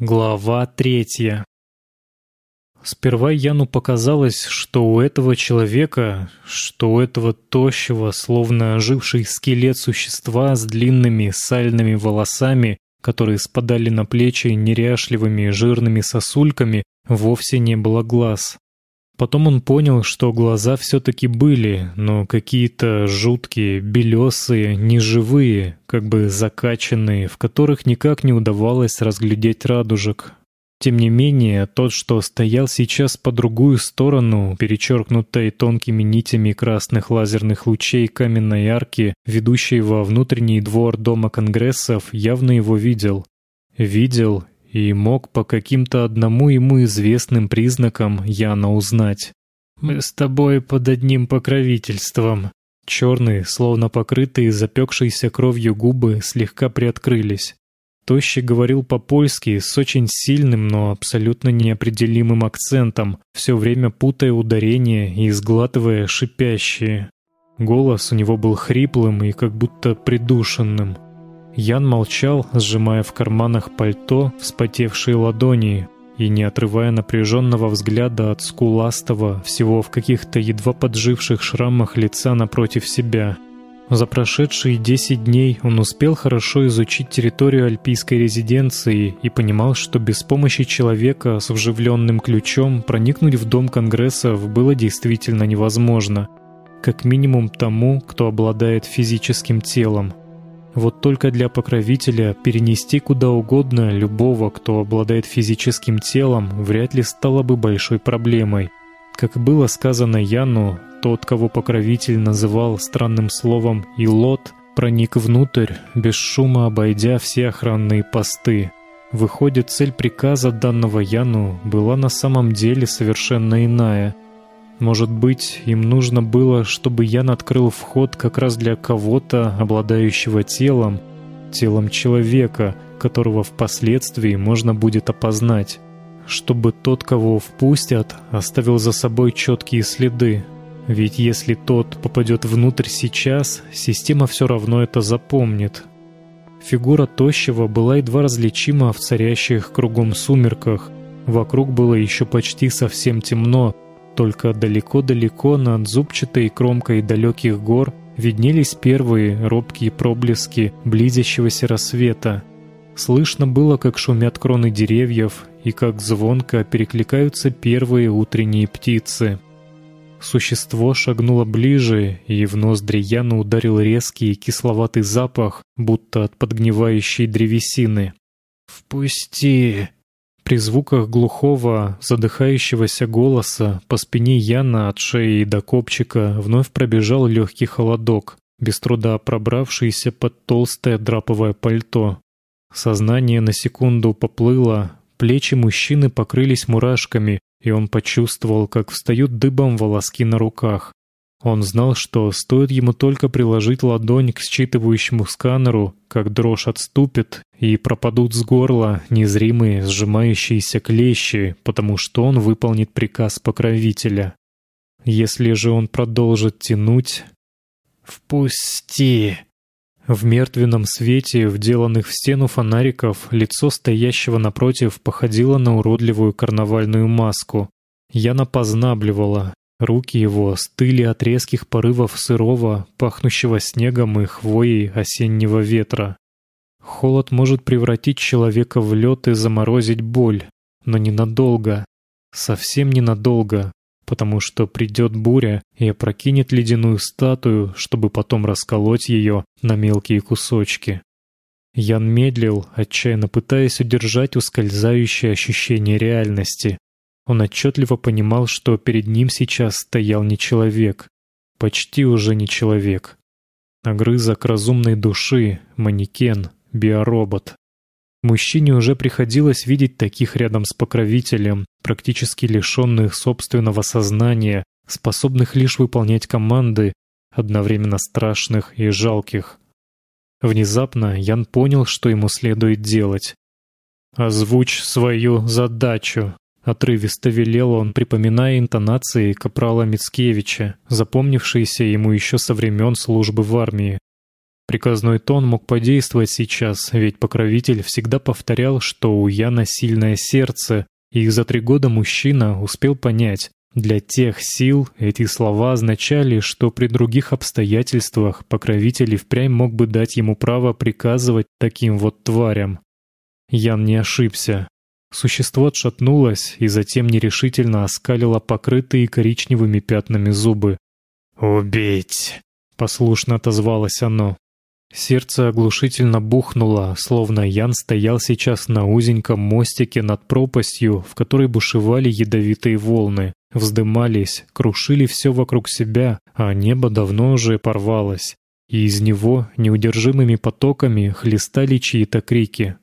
Глава третья. Сперва Яну показалось, что у этого человека, что у этого тощего, словно оживший скелет существа с длинными сальными волосами, которые спадали на плечи неряшливыми жирными сосульками, вовсе не было глаз. Потом он понял, что глаза все-таки были, но какие-то жуткие, белесые, неживые, как бы закачанные, в которых никак не удавалось разглядеть радужек. Тем не менее, тот, что стоял сейчас по другую сторону, перечеркнутой тонкими нитями красных лазерных лучей каменной арки, ведущей во внутренний двор Дома Конгрессов, явно его видел. Видел и мог по каким-то одному ему известным признакам Яна узнать. «Мы с тобой под одним покровительством». Черные, словно покрытые запекшейся кровью губы, слегка приоткрылись. Тощий говорил по-польски с очень сильным, но абсолютно неопределимым акцентом, все время путая ударения и сглатывая шипящие. Голос у него был хриплым и как будто придушенным. Ян молчал, сжимая в карманах пальто вспотевшие ладони и не отрывая напряженного взгляда от скуластого, всего в каких-то едва подживших шрамах лица напротив себя. За прошедшие 10 дней он успел хорошо изучить территорию альпийской резиденции и понимал, что без помощи человека с вживленным ключом проникнуть в дом конгрессов было действительно невозможно. Как минимум тому, кто обладает физическим телом. Вот только для покровителя перенести куда угодно любого, кто обладает физическим телом, вряд ли стало бы большой проблемой. Как было сказано Яну, тот, кого покровитель называл странным словом «илот», проник внутрь, без шума обойдя все охранные посты. Выходит, цель приказа данного Яну была на самом деле совершенно иная — может быть, им нужно было, чтобы Ян открыл вход как раз для кого-то, обладающего телом, телом человека, которого впоследствии можно будет опознать, чтобы тот, кого впустят, оставил за собой четкие следы. Ведь если тот попадет внутрь сейчас, система все равно это запомнит. Фигура тощего была едва различима в царящих кругом сумерках. Вокруг было еще почти совсем темно, только далеко-далеко над зубчатой кромкой далеких гор виднелись первые робкие проблески близящегося рассвета. Слышно было, как шумят кроны деревьев и как звонко перекликаются первые утренние птицы. Существо шагнуло ближе, и в ноздри Яна ударил резкий кисловатый запах, будто от подгнивающей древесины. «Впусти!» При звуках глухого, задыхающегося голоса по спине Яна от шеи до копчика вновь пробежал легкий холодок, без труда пробравшийся под толстое драповое пальто. Сознание на секунду поплыло, плечи мужчины покрылись мурашками, и он почувствовал, как встают дыбом волоски на руках. Он знал, что стоит ему только приложить ладонь к считывающему сканеру, как дрожь отступит, и пропадут с горла незримые сжимающиеся клещи, потому что он выполнит приказ покровителя. Если же он продолжит тянуть... «Впусти!» В мертвенном свете, вделанных в стену фонариков, лицо стоящего напротив походило на уродливую карнавальную маску. Яна познабливала, Руки его стыли от резких порывов сырого, пахнущего снегом и хвоей осеннего ветра. Холод может превратить человека в лед и заморозить боль, но ненадолго, совсем ненадолго, потому что придет буря и опрокинет ледяную статую, чтобы потом расколоть ее на мелкие кусочки. Ян медлил, отчаянно пытаясь удержать ускользающее ощущение реальности, он отчетливо понимал, что перед ним сейчас стоял не человек, почти уже не человек. Огрызок разумной души, манекен, биоробот. Мужчине уже приходилось видеть таких рядом с покровителем, практически лишенных собственного сознания, способных лишь выполнять команды, одновременно страшных и жалких. Внезапно Ян понял, что ему следует делать. «Озвучь свою задачу», Отрывисто велел он, припоминая интонации капрала Мицкевича, запомнившиеся ему еще со времен службы в армии. Приказной тон мог подействовать сейчас, ведь покровитель всегда повторял, что у Яна сильное сердце, и за три года мужчина успел понять, для тех сил эти слова означали, что при других обстоятельствах покровитель и впрямь мог бы дать ему право приказывать таким вот тварям. Ян не ошибся. Существо отшатнулось и затем нерешительно оскалило покрытые коричневыми пятнами зубы. «Убить!» — послушно отозвалось оно. Сердце оглушительно бухнуло, словно Ян стоял сейчас на узеньком мостике над пропастью, в которой бушевали ядовитые волны, вздымались, крушили все вокруг себя, а небо давно уже порвалось, и из него неудержимыми потоками хлестали чьи-то крики.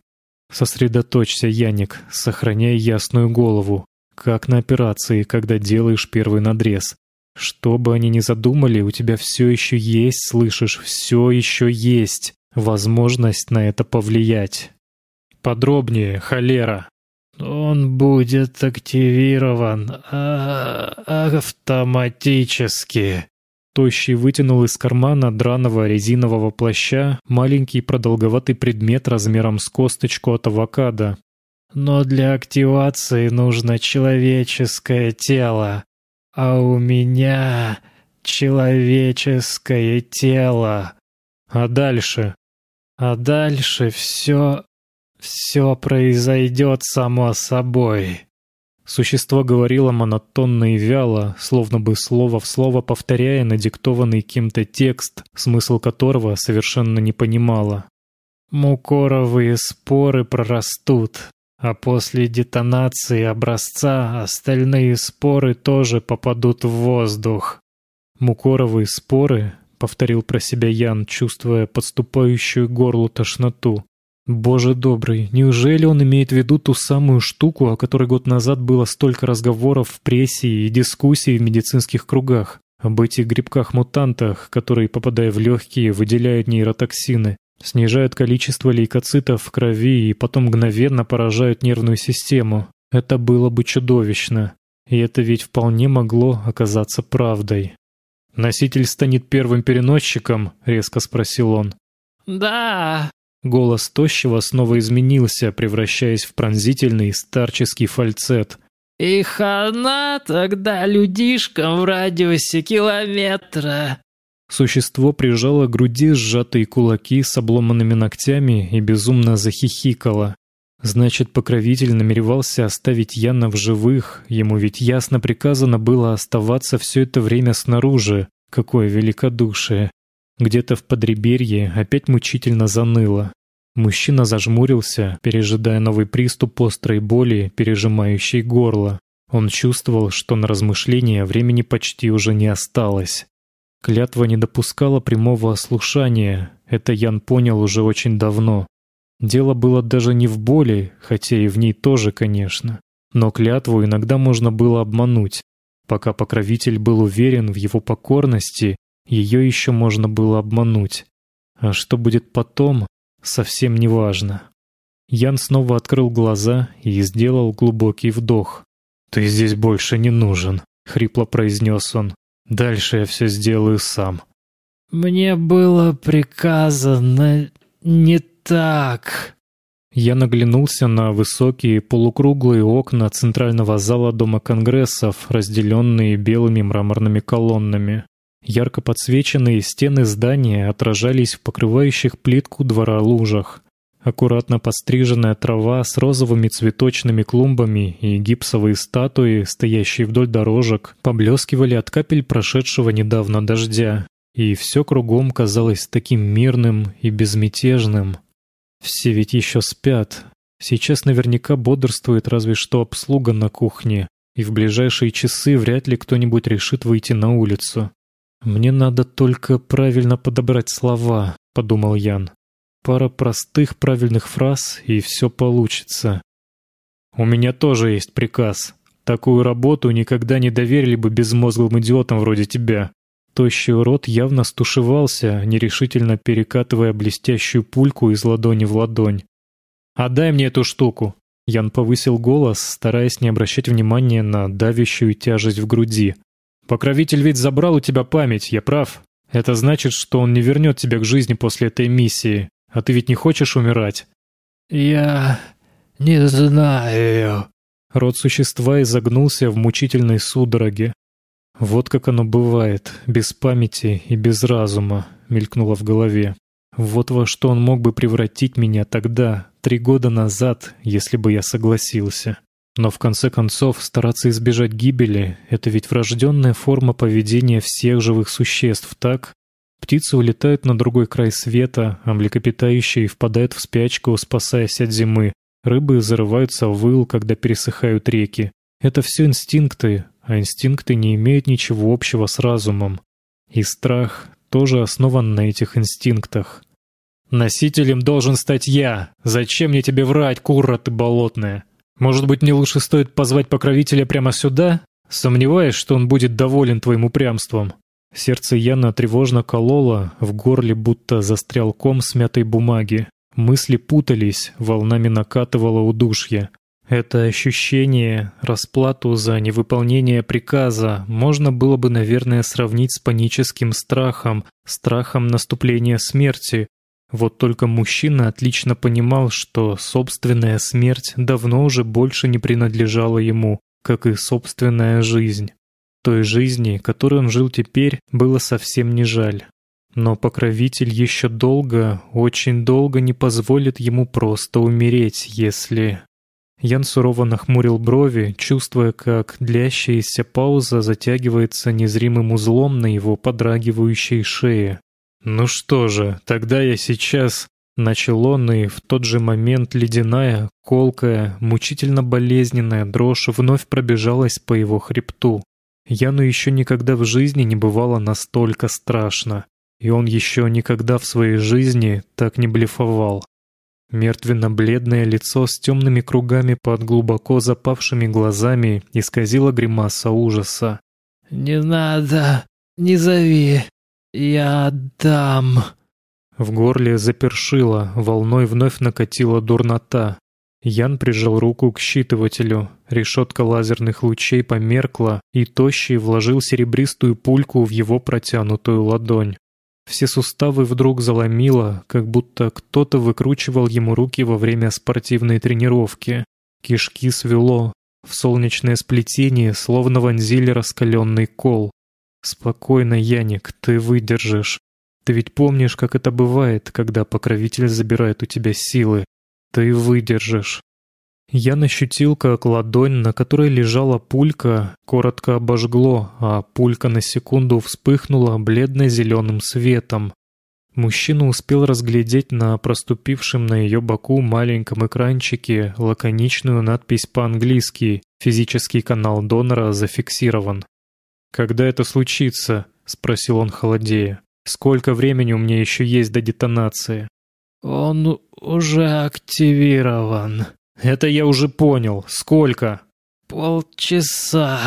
«Сосредоточься, Яник, сохраняй ясную голову, как на операции, когда делаешь первый надрез. Что бы они ни задумали, у тебя все еще есть, слышишь, все еще есть возможность на это повлиять. Подробнее, холера. Он будет активирован а автоматически. Тощий вытянул из кармана драного резинового плаща маленький продолговатый предмет размером с косточку от авокадо. Но для активации нужно человеческое тело. А у меня человеческое тело. А дальше? А дальше все... все произойдет само собой. Существо говорило монотонно и вяло, словно бы слово в слово повторяя надиктованный кем-то текст, смысл которого совершенно не понимало. Мукоровые споры прорастут, а после детонации образца остальные споры тоже попадут в воздух. «Мукоровые споры», — повторил про себя Ян, чувствуя подступающую горлу тошноту. «Боже добрый, неужели он имеет в виду ту самую штуку, о которой год назад было столько разговоров в прессе и дискуссий в медицинских кругах? Об этих грибках-мутантах, которые, попадая в легкие, выделяют нейротоксины снижают количество лейкоцитов в крови и потом мгновенно поражают нервную систему. Это было бы чудовищно. И это ведь вполне могло оказаться правдой. «Носитель станет первым переносчиком?» — резко спросил он. «Да». Голос тощего снова изменился, превращаясь в пронзительный старческий фальцет. «И хана тогда людишкам в радиусе километра. Существо прижало к груди сжатые кулаки с обломанными ногтями и безумно захихикало. Значит, покровитель намеревался оставить Яна в живых, ему ведь ясно приказано было оставаться все это время снаружи. Какое великодушие. Где-то в подреберье опять мучительно заныло. Мужчина зажмурился, пережидая новый приступ острой боли, пережимающей горло. Он чувствовал, что на размышления времени почти уже не осталось. Клятва не допускала прямого ослушания, это Ян понял уже очень давно. Дело было даже не в боли, хотя и в ней тоже, конечно. Но клятву иногда можно было обмануть. Пока покровитель был уверен в его покорности, ее еще можно было обмануть. А что будет потом, совсем не важно. Ян снова открыл глаза и сделал глубокий вдох. «Ты здесь больше не нужен», — хрипло произнес он. Дальше я все сделаю сам. Мне было приказано не так. Я наглянулся на высокие полукруглые окна центрального зала Дома Конгрессов, разделенные белыми мраморными колоннами. Ярко подсвеченные стены здания отражались в покрывающих плитку двора лужах. Аккуратно подстриженная трава с розовыми цветочными клумбами и гипсовые статуи, стоящие вдоль дорожек, поблескивали от капель прошедшего недавно дождя. И все кругом казалось таким мирным и безмятежным. Все ведь еще спят. Сейчас наверняка бодрствует разве что обслуга на кухне, и в ближайшие часы вряд ли кто-нибудь решит выйти на улицу. «Мне надо только правильно подобрать слова», — подумал Ян. Пара простых правильных фраз, и все получится. У меня тоже есть приказ. Такую работу никогда не доверили бы безмозглым идиотам вроде тебя. Тощий рот явно стушевался, нерешительно перекатывая блестящую пульку из ладони в ладонь. «Отдай мне эту штуку!» Ян повысил голос, стараясь не обращать внимания на давящую тяжесть в груди. «Покровитель ведь забрал у тебя память, я прав?» Это значит, что он не вернет тебя к жизни после этой миссии. А ты ведь не хочешь умирать? Я не знаю. Рот существа изогнулся в мучительной судороге. Вот как оно бывает, без памяти и без разума, мелькнуло в голове. Вот во что он мог бы превратить меня тогда, три года назад, если бы я согласился. Но в конце концов, стараться избежать гибели — это ведь врожденная форма поведения всех живых существ, так? Птицы улетают на другой край света, а млекопитающие впадают в спячку, спасаясь от зимы. Рыбы зарываются в выл, когда пересыхают реки. Это все инстинкты, а инстинкты не имеют ничего общего с разумом. И страх тоже основан на этих инстинктах. «Носителем должен стать я. Зачем мне тебе врать, кура ты болотная?» Может быть, мне лучше стоит позвать покровителя прямо сюда? Сомневаюсь, что он будет доволен твоим упрямством. Сердце Яна тревожно кололо, в горле будто застрял ком смятой бумаги. Мысли путались, волнами накатывало удушье. Это ощущение, расплату за невыполнение приказа можно было бы, наверное, сравнить с паническим страхом, страхом наступления смерти, вот только мужчина отлично понимал, что собственная смерть давно уже больше не принадлежала ему, как и собственная жизнь. Той жизни, которой он жил теперь, было совсем не жаль. Но покровитель еще долго, очень долго не позволит ему просто умереть, если... Ян сурово нахмурил брови, чувствуя, как длящаяся пауза затягивается незримым узлом на его подрагивающей шее. «Ну что же, тогда я сейчас...» Начал он, и в тот же момент ледяная, колкая, мучительно болезненная дрожь вновь пробежалась по его хребту. Яну еще никогда в жизни не бывало настолько страшно, и он еще никогда в своей жизни так не блефовал. Мертвенно-бледное лицо с темными кругами под глубоко запавшими глазами исказило гримаса ужаса. «Не надо, не зови, «Я отдам». В горле запершило, волной вновь накатила дурнота. Ян прижал руку к считывателю. Решетка лазерных лучей померкла, и Тощий вложил серебристую пульку в его протянутую ладонь. Все суставы вдруг заломило, как будто кто-то выкручивал ему руки во время спортивной тренировки. Кишки свело. В солнечное сплетение словно вонзили раскаленный кол. «Спокойно, Яник, ты выдержишь. Ты ведь помнишь, как это бывает, когда покровитель забирает у тебя силы. Ты выдержишь». Я ощутил, как ладонь, на которой лежала пулька, коротко обожгло, а пулька на секунду вспыхнула бледно-зеленым светом. Мужчина успел разглядеть на проступившем на ее боку маленьком экранчике лаконичную надпись по-английски «Физический канал донора зафиксирован». «Когда это случится?» — спросил он холодея. «Сколько времени у меня еще есть до детонации?» «Он уже активирован». «Это я уже понял. Сколько?» «Полчаса».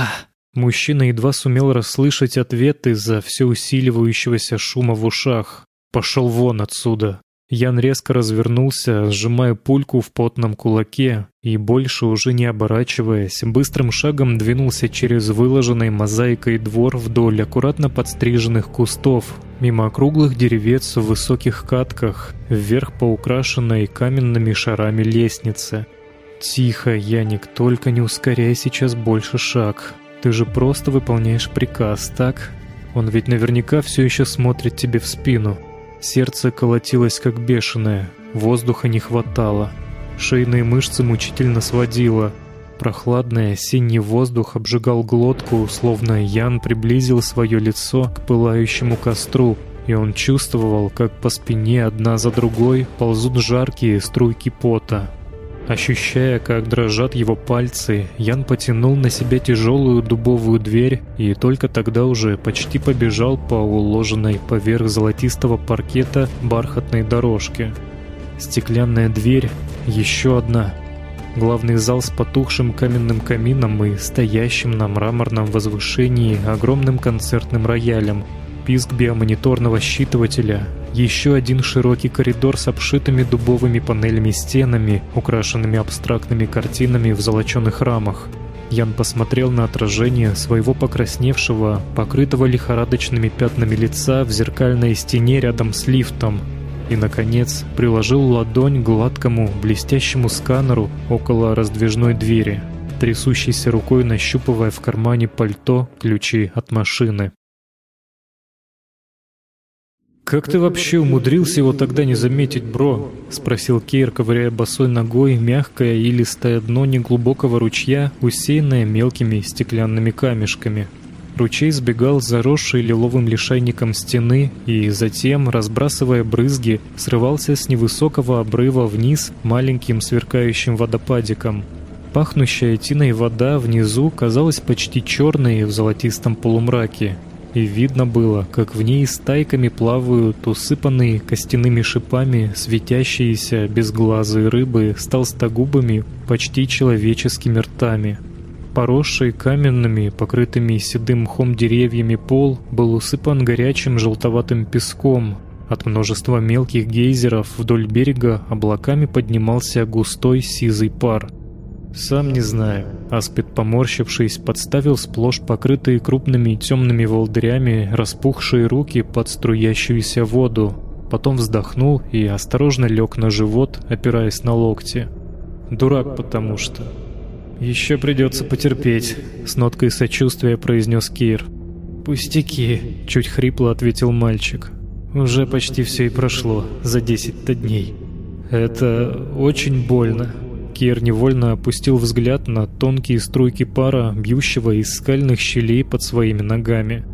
Мужчина едва сумел расслышать ответ из-за все усиливающегося шума в ушах. «Пошел вон отсюда!» Ян резко развернулся, сжимая пульку в потном кулаке, и больше уже не оборачиваясь, быстрым шагом двинулся через выложенный мозаикой двор вдоль аккуратно подстриженных кустов, мимо округлых деревец в высоких катках, вверх по украшенной каменными шарами лестнице. «Тихо, Яник, только не ускоряй сейчас больше шаг. Ты же просто выполняешь приказ, так? Он ведь наверняка все еще смотрит тебе в спину». Сердце колотилось как бешеное, воздуха не хватало. Шейные мышцы мучительно сводило. Прохладный осенний воздух обжигал глотку, словно Ян приблизил свое лицо к пылающему костру, и он чувствовал, как по спине одна за другой ползут жаркие струйки пота. Ощущая, как дрожат его пальцы, Ян потянул на себя тяжелую дубовую дверь и только тогда уже почти побежал по уложенной поверх золотистого паркета бархатной дорожке. Стеклянная дверь, еще одна. Главный зал с потухшим каменным камином и стоящим на мраморном возвышении огромным концертным роялем. Писк биомониторного считывателя, еще один широкий коридор с обшитыми дубовыми панелями стенами, украшенными абстрактными картинами в золоченых рамах. Ян посмотрел на отражение своего покрасневшего, покрытого лихорадочными пятнами лица в зеркальной стене рядом с лифтом и, наконец, приложил ладонь к гладкому, блестящему сканеру около раздвижной двери, трясущейся рукой нащупывая в кармане пальто ключи от машины. «Как ты вообще умудрился его тогда не заметить, бро?» — спросил Кейр, ковыряя босой ногой мягкое и листое дно неглубокого ручья, усеянное мелкими стеклянными камешками. Ручей сбегал с заросшей лиловым лишайником стены и затем, разбрасывая брызги, срывался с невысокого обрыва вниз маленьким сверкающим водопадиком. Пахнущая тиной вода внизу казалась почти черной в золотистом полумраке, и видно было, как в ней стайками плавают усыпанные костяными шипами светящиеся безглазые рыбы с толстогубыми, почти человеческими ртами. Поросший каменными, покрытыми седым мхом деревьями пол был усыпан горячим желтоватым песком. От множества мелких гейзеров вдоль берега облаками поднимался густой сизый пар — «Сам не знаю». Аспид, поморщившись, подставил сплошь покрытые крупными темными волдырями распухшие руки под струящуюся воду. Потом вздохнул и осторожно лег на живот, опираясь на локти. «Дурак, потому что...» «Еще придется потерпеть», — с ноткой сочувствия произнес Кир. «Пустяки», — чуть хрипло ответил мальчик. «Уже почти все и прошло за десять-то дней. Это очень больно». Кир невольно опустил взгляд на тонкие струйки пара, бьющего из скальных щелей под своими ногами.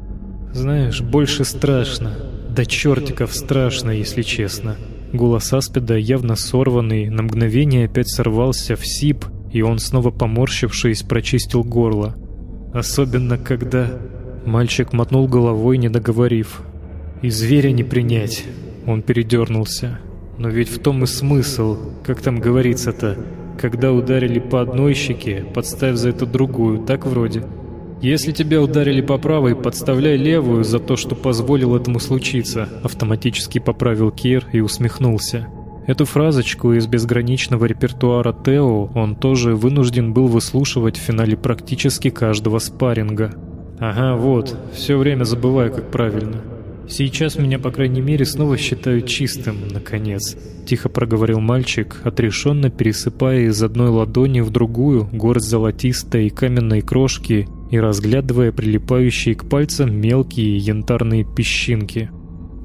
«Знаешь, больше страшно. Да чертиков страшно, если честно». Голос Аспида, явно сорванный, на мгновение опять сорвался в сип, и он, снова поморщившись, прочистил горло. «Особенно, когда...» Мальчик мотнул головой, не договорив. «И зверя не принять». Он передернулся. «Но ведь в том и смысл, как там говорится-то, когда ударили по одной щеке, подставь за это другую, так вроде. Если тебя ударили по правой, подставляй левую за то, что позволил этому случиться, автоматически поправил Кир и усмехнулся. Эту фразочку из безграничного репертуара Тео он тоже вынужден был выслушивать в финале практически каждого спарринга. Ага, вот, все время забываю, как правильно. Сейчас меня, по крайней мере, снова считают чистым, наконец. Тихо проговорил мальчик, отрешенно пересыпая из одной ладони в другую горсть золотистой и каменной крошки и разглядывая прилипающие к пальцам мелкие янтарные песчинки.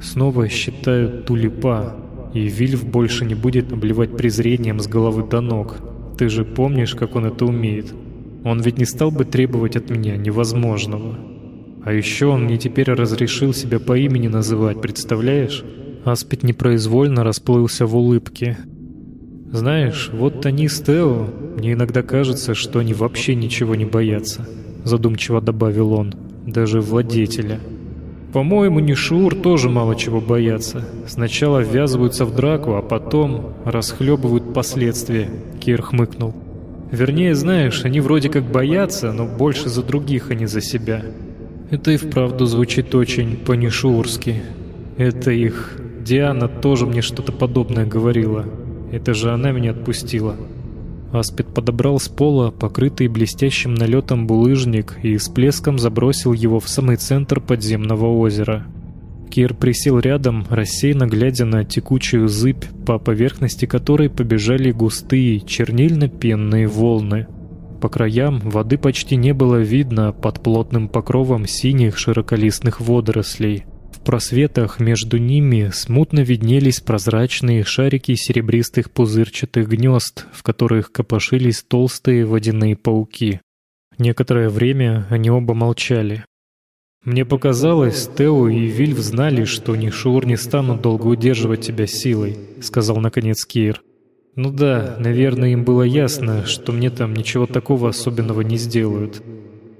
Снова считают тулипа, и Вильф больше не будет обливать презрением с головы до ног. Ты же помнишь, как он это умеет? Он ведь не стал бы требовать от меня невозможного. А еще он мне теперь разрешил себя по имени называть, представляешь? Аспид непроизвольно расплылся в улыбке. Знаешь, вот они с Тео, мне иногда кажется, что они вообще ничего не боятся, задумчиво добавил он, даже владетеля. По-моему, Нишур тоже мало чего боятся. Сначала ввязываются в драку, а потом расхлебывают последствия, Кир хмыкнул. Вернее, знаешь, они вроде как боятся, но больше за других, а не за себя. Это и вправду звучит очень по-нишурски. Это их... Диана тоже мне что-то подобное говорила. Это же она меня отпустила. Аспид подобрал с пола покрытый блестящим налетом булыжник и с плеском забросил его в самый центр подземного озера. Кир присел рядом, рассеянно глядя на текучую зыбь, по поверхности которой побежали густые чернильно-пенные волны. По краям воды почти не было видно под плотным покровом синих широколистных водорослей. В просветах между ними смутно виднелись прозрачные шарики серебристых пузырчатых гнезд, в которых копошились толстые водяные пауки. Некоторое время они оба молчали. «Мне показалось, Тео и Вильв знали, что ни Шур не станут долго удерживать тебя силой», — сказал наконец Кир. Ну да, наверное, им было ясно, что мне там ничего такого особенного не сделают.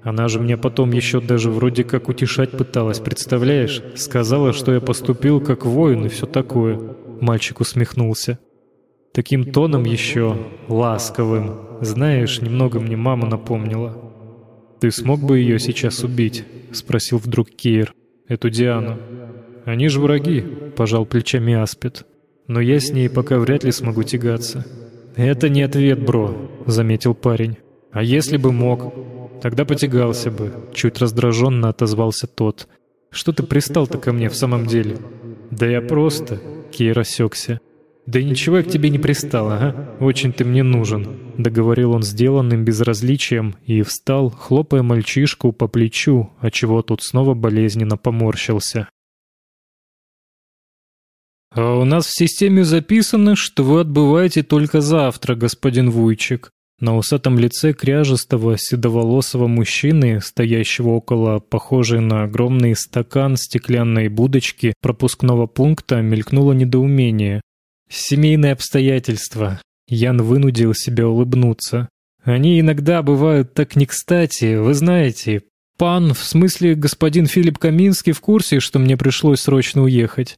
Она же меня потом еще даже вроде как утешать пыталась, представляешь? Сказала, что я поступил как воин и все такое. Мальчик усмехнулся. Таким тоном еще ласковым. Знаешь, немного мне мама напомнила. «Ты смог бы ее сейчас убить?» — спросил вдруг Кир. «Эту Диану». «Они же враги», — пожал плечами Аспид но я с ней пока вряд ли смогу тягаться». «Это не ответ, бро», — заметил парень. А если бы мог, тогда потягался бы. Чуть раздраженно отозвался тот. Что ты пристал-то ко мне в самом деле? Да я просто... Кей рассекся. «Да ничего я к тебе не пристал, ага. Очень ты мне нужен», — договорил он сделанным безразличием и встал, хлопая мальчишку по плечу, отчего тот снова болезненно поморщился. «А у нас в системе записано, что вы отбываете только завтра, господин Вуйчик». На усатом лице кряжестого седоволосого мужчины, стоящего около похожей на огромный стакан стеклянной будочки пропускного пункта, мелькнуло недоумение. Семейные обстоятельства. Ян вынудил себя улыбнуться. Они иногда бывают так не кстати, вы знаете. Пан, в смысле господин Филипп Каминский в курсе, что мне пришлось срочно уехать.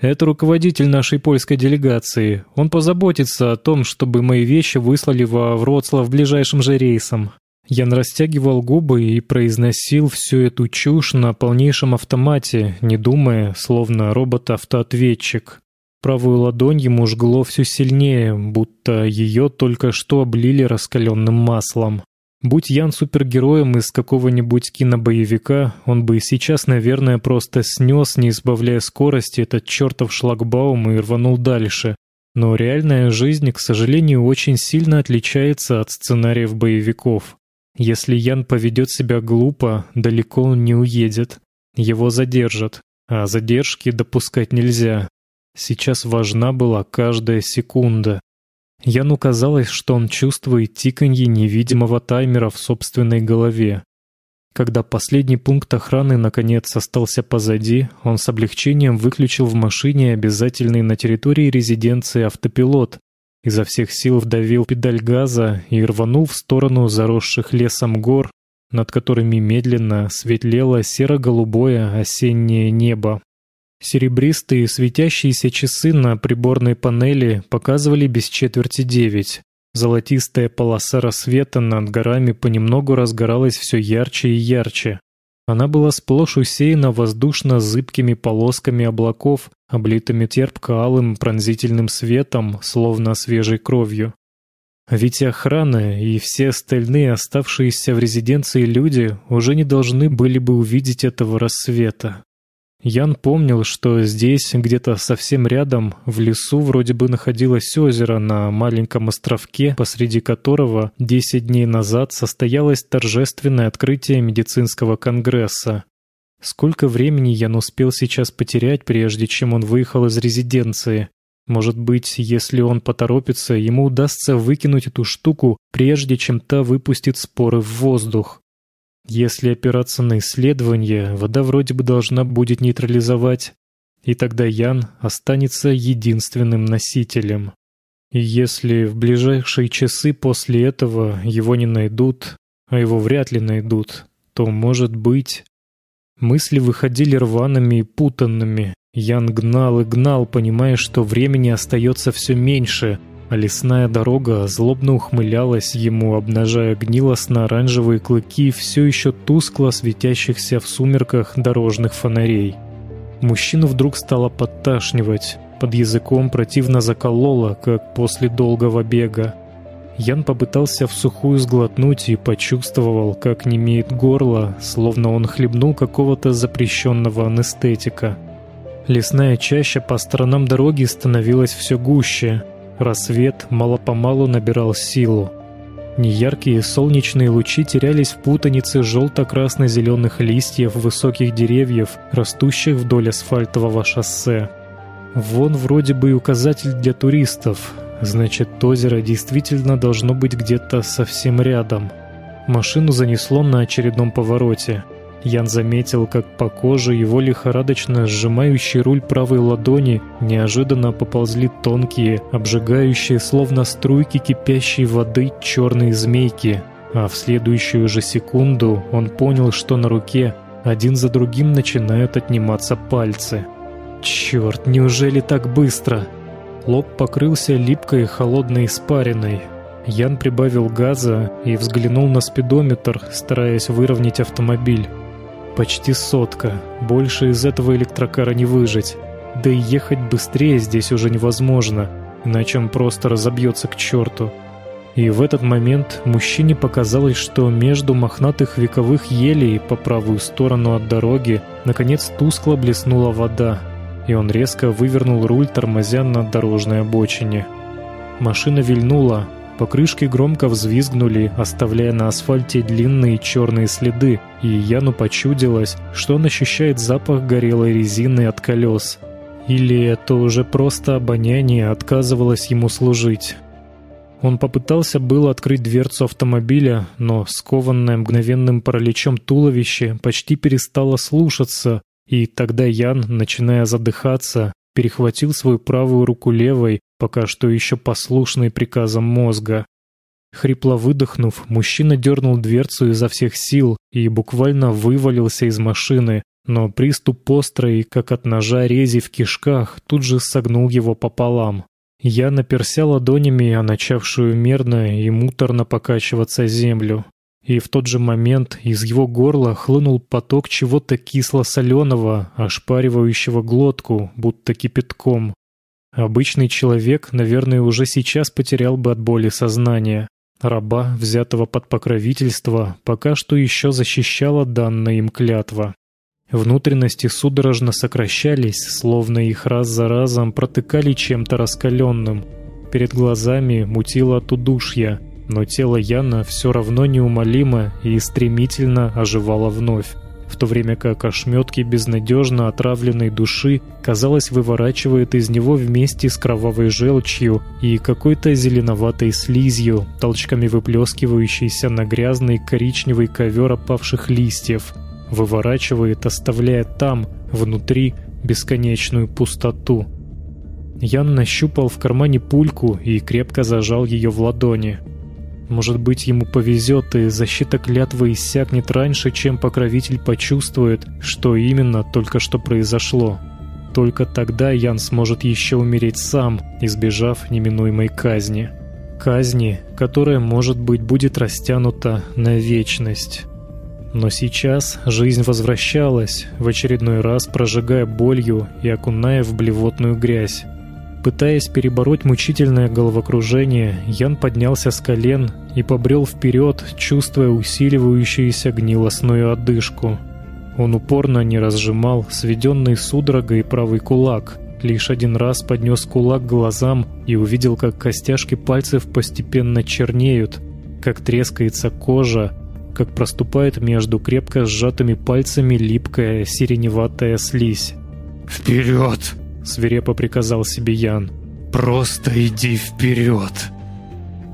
Это руководитель нашей польской делегации. Он позаботится о том, чтобы мои вещи выслали во Вроцлав ближайшим же рейсом. Ян растягивал губы и произносил всю эту чушь на полнейшем автомате, не думая, словно робот-автоответчик. Правую ладонь ему жгло все сильнее, будто ее только что облили раскаленным маслом. Будь Ян супергероем из какого-нибудь кинобоевика, он бы и сейчас, наверное, просто снес, не избавляя скорости, этот чертов шлагбаум и рванул дальше. Но реальная жизнь, к сожалению, очень сильно отличается от сценариев боевиков. Если Ян поведет себя глупо, далеко он не уедет. Его задержат, а задержки допускать нельзя. Сейчас важна была каждая секунда. Яну казалось, что он чувствует тиканье невидимого таймера в собственной голове. Когда последний пункт охраны наконец остался позади, он с облегчением выключил в машине обязательный на территории резиденции автопилот, изо всех сил вдавил педаль газа и рванул в сторону заросших лесом гор, над которыми медленно светлело серо-голубое осеннее небо. Серебристые светящиеся часы на приборной панели показывали без четверти девять. Золотистая полоса рассвета над горами понемногу разгоралась все ярче и ярче. Она была сплошь усеяна воздушно-зыбкими полосками облаков, облитыми терпко-алым пронзительным светом, словно свежей кровью. Ведь охрана и все остальные оставшиеся в резиденции люди уже не должны были бы увидеть этого рассвета. Ян помнил, что здесь, где-то совсем рядом, в лесу вроде бы находилось озеро на маленьком островке, посреди которого 10 дней назад состоялось торжественное открытие медицинского конгресса. Сколько времени Ян успел сейчас потерять, прежде чем он выехал из резиденции? Может быть, если он поторопится, ему удастся выкинуть эту штуку, прежде чем та выпустит споры в воздух. Если опираться на исследование, вода вроде бы должна будет нейтрализовать, и тогда Ян останется единственным носителем. И если в ближайшие часы после этого его не найдут, а его вряд ли найдут, то, может быть... Мысли выходили рваными и путанными. Ян гнал и гнал, понимая, что времени остается все меньше — а лесная дорога злобно ухмылялась ему, обнажая гнилостно-оранжевые клыки все еще тускло светящихся в сумерках дорожных фонарей. Мужчину вдруг стало подташнивать, под языком противно закололо, как после долгого бега. Ян попытался в сухую сглотнуть и почувствовал, как немеет горло, словно он хлебнул какого-то запрещенного анестетика. Лесная чаща по сторонам дороги становилась все гуще — Рассвет мало-помалу набирал силу. Неяркие солнечные лучи терялись в путанице желто-красно-зеленых листьев высоких деревьев, растущих вдоль асфальтового шоссе. Вон вроде бы и указатель для туристов, значит, озеро действительно должно быть где-то совсем рядом. Машину занесло на очередном повороте — Ян заметил, как по коже его лихорадочно сжимающий руль правой ладони неожиданно поползли тонкие, обжигающие, словно струйки кипящей воды, черные змейки. А в следующую же секунду он понял, что на руке один за другим начинают отниматься пальцы. Черт, неужели так быстро? Лоб покрылся липкой холодной испариной. Ян прибавил газа и взглянул на спидометр, стараясь выровнять автомобиль. Почти сотка. Больше из этого электрокара не выжить. Да и ехать быстрее здесь уже невозможно, иначе он просто разобьется к черту. И в этот момент мужчине показалось, что между мохнатых вековых елей по правую сторону от дороги наконец тускло блеснула вода, и он резко вывернул руль, тормозя на дорожной обочине. Машина вильнула, покрышки громко взвизгнули, оставляя на асфальте длинные черные следы, и Яну почудилось, что он ощущает запах горелой резины от колес. Или это уже просто обоняние отказывалось ему служить. Он попытался было открыть дверцу автомобиля, но скованное мгновенным параличом туловище почти перестало слушаться, и тогда Ян, начиная задыхаться, перехватил свою правую руку левой, пока что еще послушной приказам мозга. Хрипло выдохнув, мужчина дернул дверцу изо всех сил и буквально вывалился из машины, но приступ острый, как от ножа рези в кишках, тут же согнул его пополам. Я наперся ладонями о начавшую мерно и муторно покачиваться землю. И в тот же момент из его горла хлынул поток чего-то кисло-соленого, ошпаривающего глотку, будто кипятком. Обычный человек, наверное, уже сейчас потерял бы от боли сознание. Раба, взятого под покровительство, пока что еще защищала данная им клятва. Внутренности судорожно сокращались, словно их раз за разом протыкали чем-то раскаленным. Перед глазами мутило от удушья, но тело Яна все равно неумолимо и стремительно оживало вновь, в то время как ошметки безнадежно отравленной души, казалось, выворачивает из него вместе с кровавой желчью и какой-то зеленоватой слизью, толчками выплескивающейся на грязный коричневый ковер опавших листьев — выворачивает, оставляя там, внутри, бесконечную пустоту. Ян нащупал в кармане пульку и крепко зажал ее в ладони. Может быть, ему повезет, и защита клятвы иссякнет раньше, чем покровитель почувствует, что именно только что произошло. Только тогда Ян сможет еще умереть сам, избежав неминуемой казни. Казни, которая, может быть, будет растянута на вечность. Но сейчас жизнь возвращалась, в очередной раз прожигая болью и окуная в блевотную грязь. Пытаясь перебороть мучительное головокружение, Ян поднялся с колен и побрел вперед, чувствуя усиливающуюся гнилостную одышку. Он упорно не разжимал сведенный судорогой правый кулак, лишь один раз поднес кулак к глазам и увидел, как костяшки пальцев постепенно чернеют, как трескается кожа, как проступает между крепко сжатыми пальцами липкая сиреневатая слизь. «Вперед!» — свирепо приказал себе Ян. «Просто иди вперед!»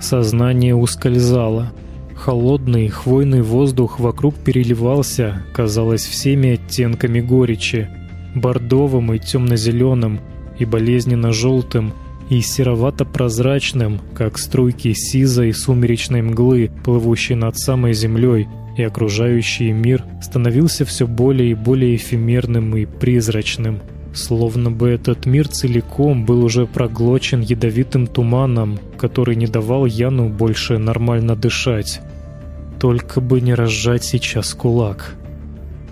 Сознание ускользало. Холодный хвойный воздух вокруг переливался, казалось, всеми оттенками горечи. Бордовым и темно-зеленым, и болезненно-желтым, и серовато-прозрачным, как струйки сизой сумеречной мглы, плывущей над самой землей, и окружающий мир становился все более и более эфемерным и призрачным, словно бы этот мир целиком был уже проглочен ядовитым туманом, который не давал Яну больше нормально дышать. Только бы не разжать сейчас кулак.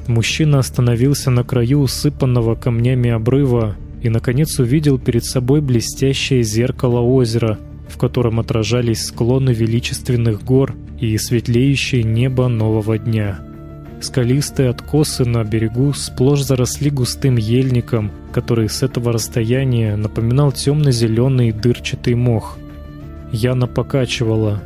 Мужчина остановился на краю усыпанного камнями обрыва и, наконец, увидел перед собой блестящее зеркало озера, в котором отражались склоны величественных гор и светлеющее небо нового дня. Скалистые откосы на берегу сплошь заросли густым ельником, который с этого расстояния напоминал темно-зеленый дырчатый мох. Яна покачивала.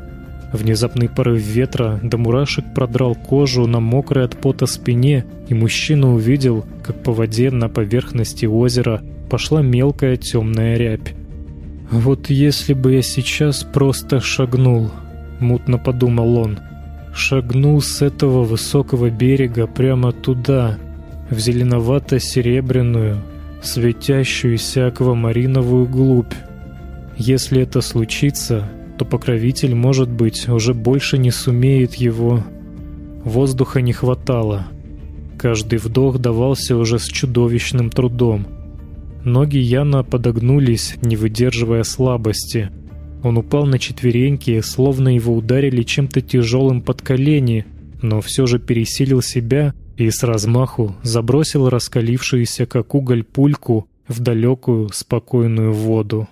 Внезапный порыв ветра до мурашек продрал кожу на мокрой от пота спине, и мужчина увидел, как по воде на поверхности озера пошла мелкая темная рябь. «Вот если бы я сейчас просто шагнул», — мутно подумал он, — «шагнул с этого высокого берега прямо туда, в зеленовато-серебряную, светящуюся аквамариновую глубь. Если это случится, то покровитель, может быть, уже больше не сумеет его... Воздуха не хватало. Каждый вдох давался уже с чудовищным трудом. Ноги Яна подогнулись, не выдерживая слабости. Он упал на четвереньки, словно его ударили чем-то тяжелым под колени, но все же пересилил себя и с размаху забросил раскалившуюся как уголь пульку в далекую спокойную воду.